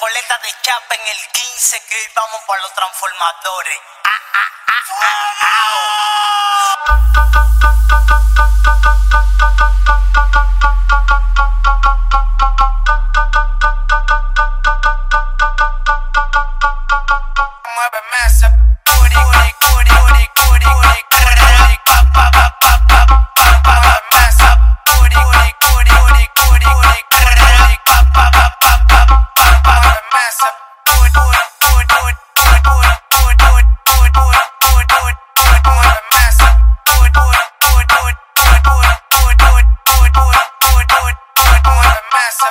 coleta de chapa en el 15 que hoy vamos para los transformadores. Ah, ah, ah, massa.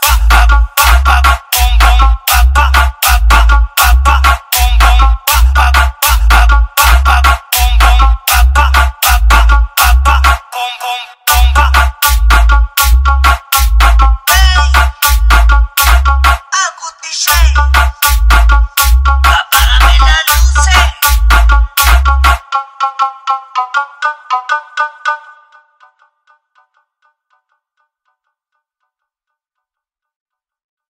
DJ. Apágame las luces.